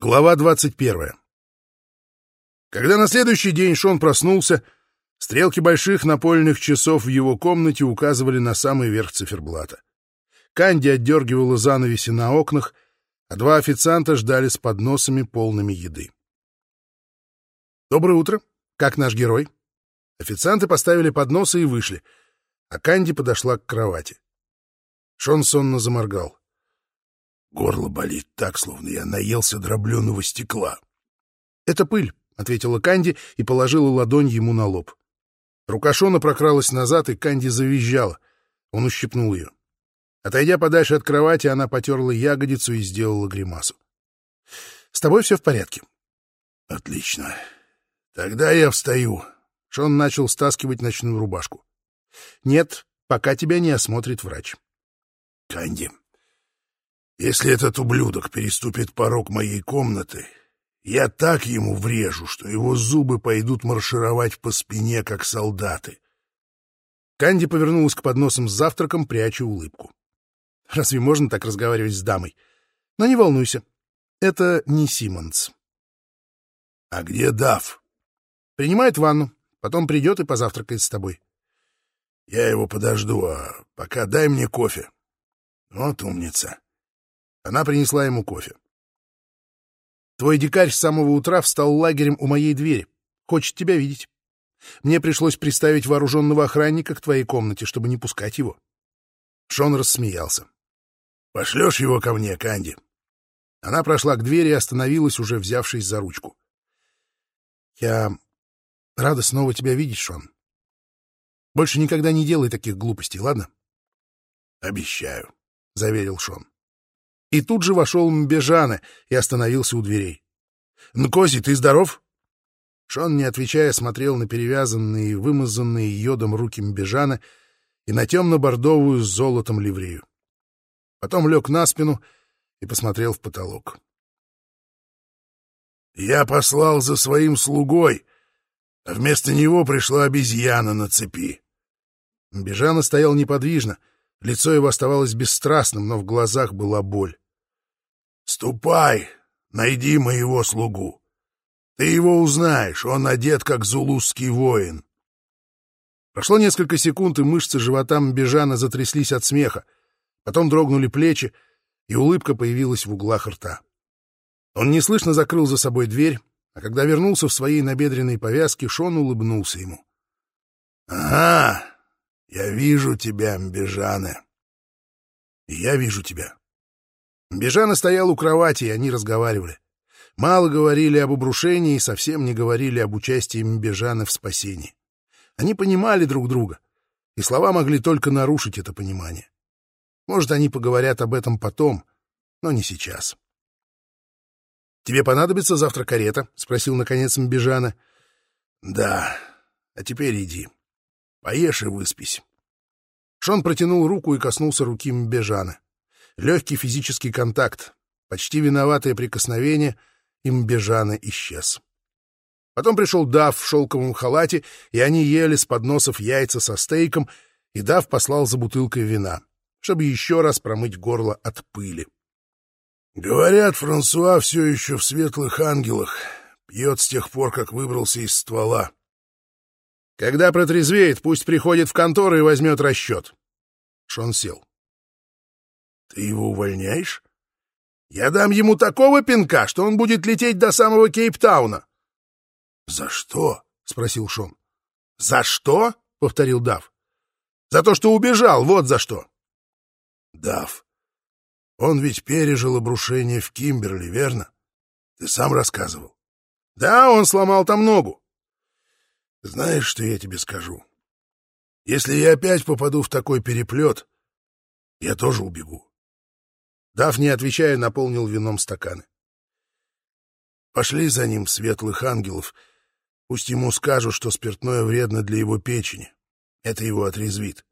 Глава 21. Когда на следующий день Шон проснулся, стрелки больших напольных часов в его комнате указывали на самый верх циферблата. Канди отдергивала занавеси на окнах, а два официанта ждали с подносами, полными еды. «Доброе утро. Как наш герой?» Официанты поставили подносы и вышли, а Канди подошла к кровати. Шон сонно заморгал. Горло болит так, словно я наелся дробленого стекла. — Это пыль, — ответила Канди и положила ладонь ему на лоб. Рука Шона прокралась назад, и Канди завизжала. Он ущипнул ее. Отойдя подальше от кровати, она потерла ягодицу и сделала гримасу. — С тобой все в порядке? — Отлично. Тогда я встаю. Шон начал стаскивать ночную рубашку. — Нет, пока тебя не осмотрит врач. — Канди, если этот ублюдок переступит порог моей комнаты, я так ему врежу, что его зубы пойдут маршировать по спине, как солдаты. Канди повернулась к подносам с завтраком, пряча улыбку. Разве можно так разговаривать с дамой? Но не волнуйся, это не Симмонс. — А где Дав? — Принимает ванну, потом придет и позавтракает с тобой. — Я его подожду, а пока дай мне кофе. Вот умница. Она принесла ему кофе. «Твой дикарь с самого утра встал лагерем у моей двери. Хочет тебя видеть. Мне пришлось приставить вооруженного охранника к твоей комнате, чтобы не пускать его». Шон рассмеялся. «Пошлешь его ко мне, Канди?» Она прошла к двери и остановилась, уже взявшись за ручку. «Я рада снова тебя видеть, Шон. Больше никогда не делай таких глупостей, ладно?» «Обещаю», — заверил Шон. И тут же вошел Мбежана и остановился у дверей. «Нкози, ты здоров?» Шон, не отвечая, смотрел на перевязанные и вымазанные йодом руки Мбежана и на темно-бордовую с золотом ливрею. Потом лег на спину и посмотрел в потолок. «Я послал за своим слугой, а вместо него пришла обезьяна на цепи». Бежана стоял неподвижно, лицо его оставалось бесстрастным, но в глазах была боль. «Ступай, найди моего слугу. Ты его узнаешь, он одет как зулузский воин». Прошло несколько секунд, и мышцы живота Мбежана затряслись от смеха. Потом дрогнули плечи, и улыбка появилась в углах рта. Он неслышно закрыл за собой дверь, а когда вернулся в своей набедренной повязке, Шон улыбнулся ему. — Ага, я вижу тебя, Мбежане. — Я вижу тебя. Бежана стоял у кровати, и они разговаривали. Мало говорили об обрушении и совсем не говорили об участии Мбежана в спасении. Они понимали друг друга, и слова могли только нарушить это понимание. Может, они поговорят об этом потом, но не сейчас. «Тебе понадобится завтра карета?» — спросил, наконец, Мбежана. «Да. А теперь иди. Поешь и выспись». Шон протянул руку и коснулся руки Мбежана. Легкий физический контакт, почти виноватое прикосновение, и Мбежана исчез. Потом пришел Дав в шелковом халате, и они ели с подносов яйца со стейком, и Дав послал за бутылкой вина, чтобы еще раз промыть горло от пыли. «Говорят, Франсуа все еще в светлых ангелах, пьет с тех пор, как выбрался из ствола. Когда протрезвеет, пусть приходит в контору и возьмет расчет». Шон сел. Ты его увольняешь? Я дам ему такого пинка, что он будет лететь до самого Кейптауна. — За что? — спросил Шон. — За что? — повторил Дав. — За то, что убежал, вот за что. — Дав, он ведь пережил обрушение в Кимберли, верно? Ты сам рассказывал. — Да, он сломал там ногу. — Знаешь, что я тебе скажу? Если я опять попаду в такой переплет, я тоже убегу. Дав, не отвечая, наполнил вином стаканы. Пошли за ним, светлых ангелов. Пусть ему скажут, что спиртное вредно для его печени. Это его отрезвит.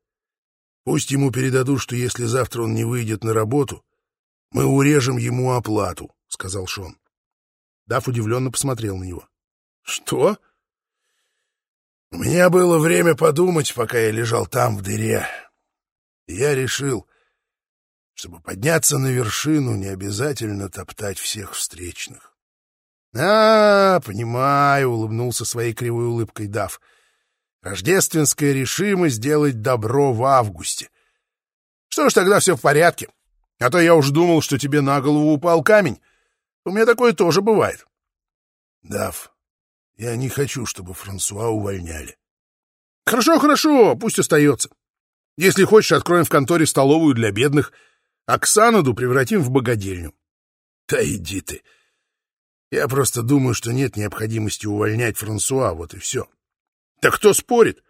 Пусть ему передадут, что если завтра он не выйдет на работу, мы урежем ему оплату, — сказал Шон. Дав удивленно посмотрел на него. — Что? — У меня было время подумать, пока я лежал там, в дыре. я решил, чтобы подняться на вершину, не обязательно топтать всех встречных. «А, понимаю», — улыбнулся своей кривой улыбкой Дав. «Рождественская решимость сделать добро в августе. Что ж, тогда все в порядке. А то я уж думал, что тебе на голову упал камень. У меня такое тоже бывает». «Дав, я не хочу, чтобы Франсуа увольняли». «Хорошо, хорошо, пусть остается. Если хочешь, откроем в конторе столовую для бедных. Оксанаду превратим в богадельню». «Да иди ты!» Я просто думаю, что нет необходимости увольнять Франсуа, вот и все. Так кто спорит?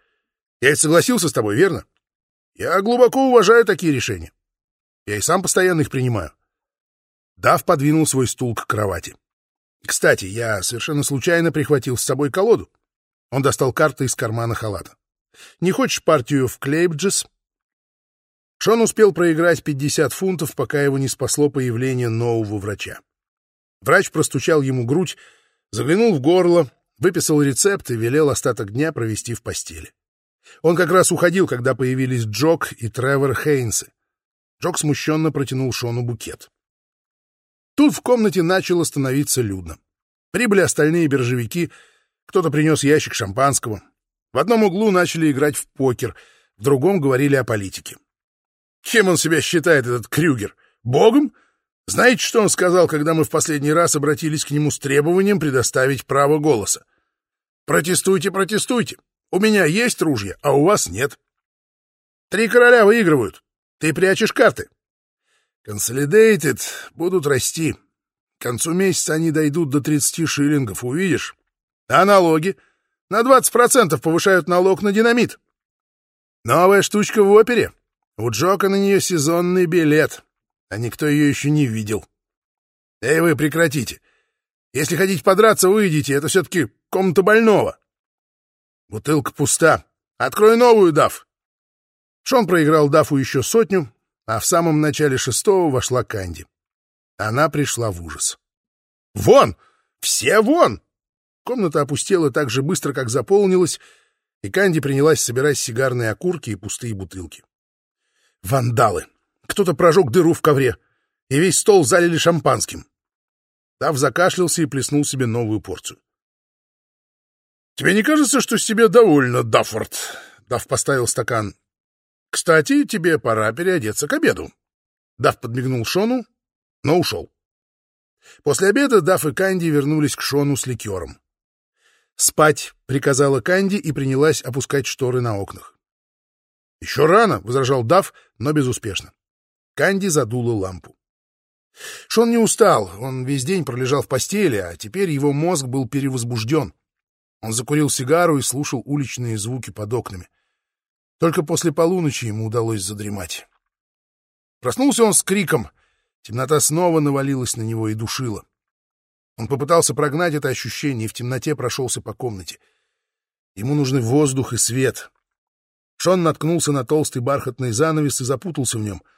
Я ведь согласился с тобой, верно? Я глубоко уважаю такие решения. Я и сам постоянно их принимаю. Дав подвинул свой стул к кровати. Кстати, я совершенно случайно прихватил с собой колоду. Он достал карты из кармана халата. Не хочешь партию в Клейбджес? Шон успел проиграть 50 фунтов, пока его не спасло появление нового врача. Врач простучал ему грудь, заглянул в горло, выписал рецепт и велел остаток дня провести в постели. Он как раз уходил, когда появились Джок и Тревор Хейнсы. Джок смущенно протянул Шону букет. Тут в комнате начало становиться людно. Прибыли остальные биржевики, кто-то принес ящик шампанского. В одном углу начали играть в покер, в другом говорили о политике. Кем он себя считает, этот Крюгер? Богом? Знаете, что он сказал, когда мы в последний раз обратились к нему с требованием предоставить право голоса? Протестуйте, протестуйте. У меня есть ружья, а у вас нет. Три короля выигрывают. Ты прячешь карты. Consolidated будут расти. К концу месяца они дойдут до 30 шиллингов, увидишь. А налоги? На 20% повышают налог на динамит. Новая штучка в опере. У Джока на нее сезонный билет а никто ее еще не видел. Эй, вы прекратите. Если хотите подраться, выйдите, это все-таки комната больного. Бутылка пуста. Открой новую, Даф. Шон проиграл Дафу еще сотню, а в самом начале шестого вошла Канди. Она пришла в ужас. «Вон! Все вон!» Комната опустела так же быстро, как заполнилась, и Канди принялась собирать сигарные окурки и пустые бутылки. «Вандалы! Кто-то прожег дыру в ковре, и весь стол залили шампанским. Дав закашлялся и плеснул себе новую порцию. «Тебе не кажется, что с тебя довольно, Даффорд?» Дав поставил стакан. «Кстати, тебе пора переодеться к обеду». Дав подмигнул Шону, но ушел. После обеда Даф и Канди вернулись к Шону с ликером. «Спать!» — приказала Канди и принялась опускать шторы на окнах. «Еще рано!» — возражал Дав, но безуспешно. Канди задула лампу. Шон не устал, он весь день пролежал в постели, а теперь его мозг был перевозбужден. Он закурил сигару и слушал уличные звуки под окнами. Только после полуночи ему удалось задремать. Проснулся он с криком. Темнота снова навалилась на него и душила. Он попытался прогнать это ощущение и в темноте прошелся по комнате. Ему нужны воздух и свет. Шон наткнулся на толстый бархатный занавес и запутался в нем —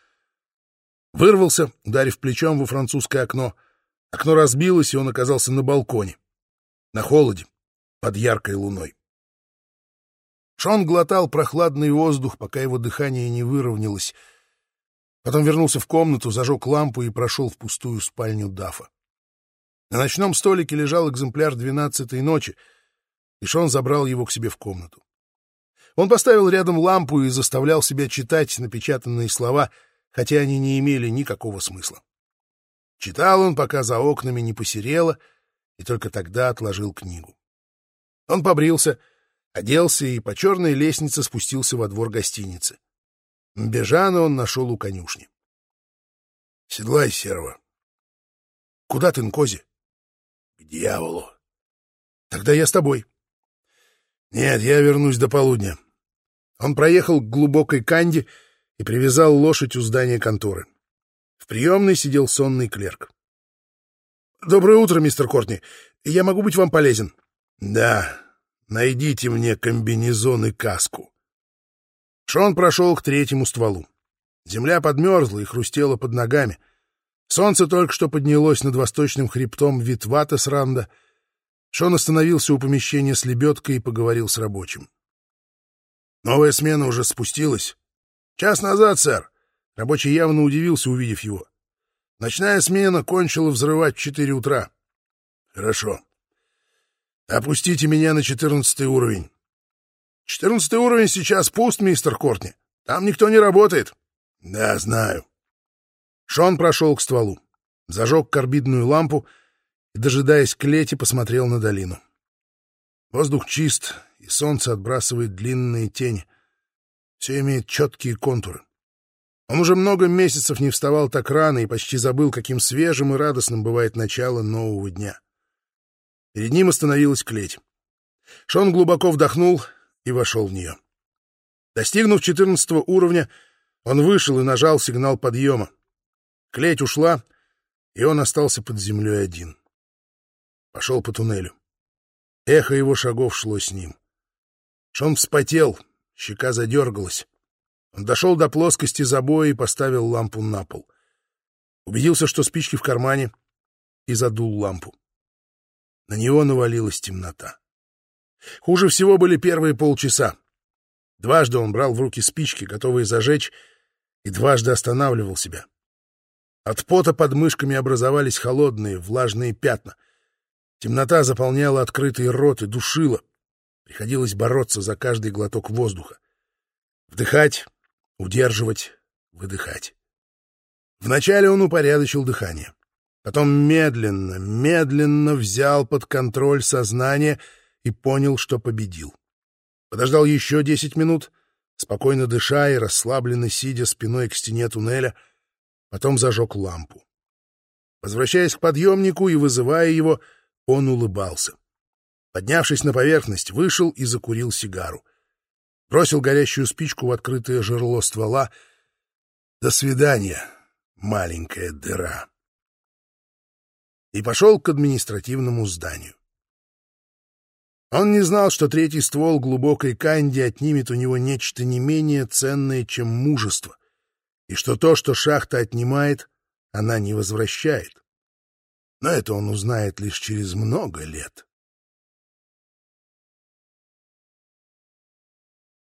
Вырвался, ударив плечом во французское окно. Окно разбилось, и он оказался на балконе. На холоде, под яркой луной. Шон глотал прохладный воздух, пока его дыхание не выровнялось. Потом вернулся в комнату, зажег лампу и прошел в пустую спальню Дафа. На ночном столике лежал экземпляр двенадцатой ночи, и Шон забрал его к себе в комнату. Он поставил рядом лампу и заставлял себя читать напечатанные слова — хотя они не имели никакого смысла. Читал он, пока за окнами не посерело, и только тогда отложил книгу. Он побрился, оделся и по черной лестнице спустился во двор гостиницы. Бежана он нашел у конюшни. — Седлай, серва. — Куда ты, Нкози? — К дьяволу. — Тогда я с тобой. — Нет, я вернусь до полудня. Он проехал к глубокой канде, и привязал лошадь у здания конторы. В приемной сидел сонный клерк. «Доброе утро, мистер Кортни. Я могу быть вам полезен?» «Да. Найдите мне комбинезон и каску». Шон прошел к третьему стволу. Земля подмерзла и хрустела под ногами. Солнце только что поднялось над восточным хребтом Витвата с Ранда. Шон остановился у помещения с лебедкой и поговорил с рабочим. «Новая смена уже спустилась. «Час назад, сэр». Рабочий явно удивился, увидев его. Ночная смена кончила взрывать в четыре утра. Хорошо. Опустите меня на четырнадцатый уровень. Четырнадцатый уровень сейчас пуст, мистер Кортни. Там никто не работает. Да, знаю. Шон прошел к стволу, зажег карбидную лампу и, дожидаясь клети, посмотрел на долину. Воздух чист, и солнце отбрасывает длинные тени. Все имеет четкие контуры. Он уже много месяцев не вставал так рано и почти забыл, каким свежим и радостным бывает начало нового дня. Перед ним остановилась клеть. Шон глубоко вдохнул и вошел в нее. Достигнув четырнадцатого уровня, он вышел и нажал сигнал подъема. Клеть ушла, и он остался под землей один. Пошел по туннелю. Эхо его шагов шло с ним. Шон вспотел, щека задергалась. Он дошел до плоскости забоя и поставил лампу на пол. Убедился, что спички в кармане, и задул лампу. На него навалилась темнота. Хуже всего были первые полчаса. Дважды он брал в руки спички, готовые зажечь, и дважды останавливал себя. От пота под мышками образовались холодные, влажные пятна. Темнота заполняла открытый рот и душила. Приходилось бороться за каждый глоток воздуха. Вдыхать, удерживать, выдыхать. Вначале он упорядочил дыхание. Потом медленно, медленно взял под контроль сознание и понял, что победил. Подождал еще десять минут, спокойно дыша и расслабленно сидя спиной к стене туннеля, потом зажег лампу. Возвращаясь к подъемнику и вызывая его, он улыбался. Поднявшись на поверхность, вышел и закурил сигару бросил горящую спичку в открытое жерло ствола. «До свидания, маленькая дыра!» И пошел к административному зданию. Он не знал, что третий ствол глубокой канди отнимет у него нечто не менее ценное, чем мужество, и что то, что шахта отнимает, она не возвращает. Но это он узнает лишь через много лет.